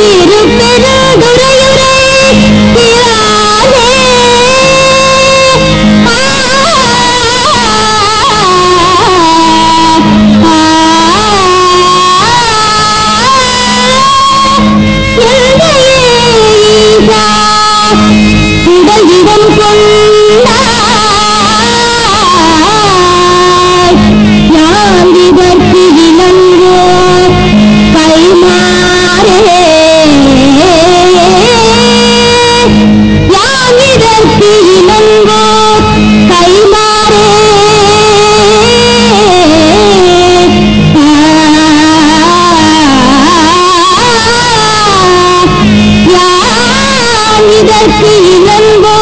いい。难道你已难过？